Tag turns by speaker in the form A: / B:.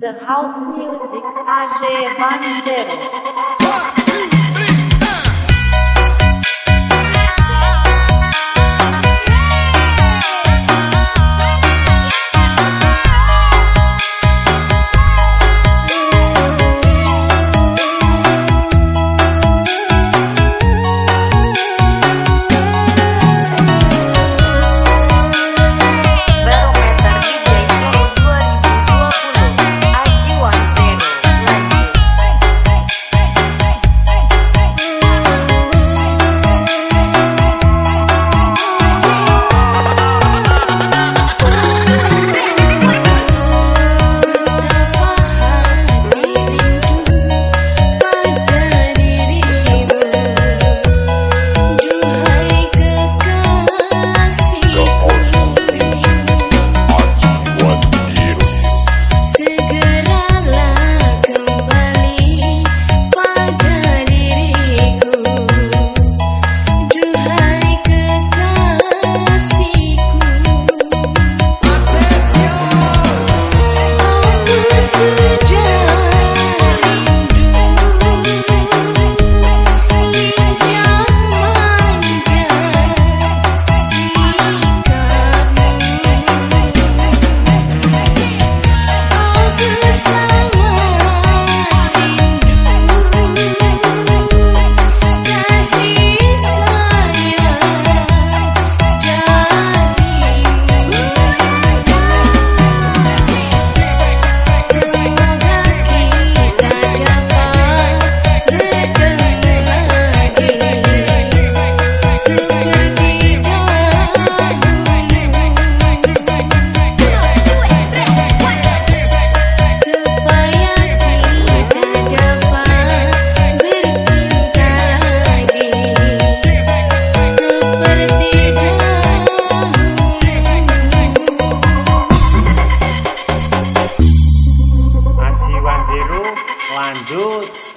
A: The house music AG Van Zero.
B: Lanjut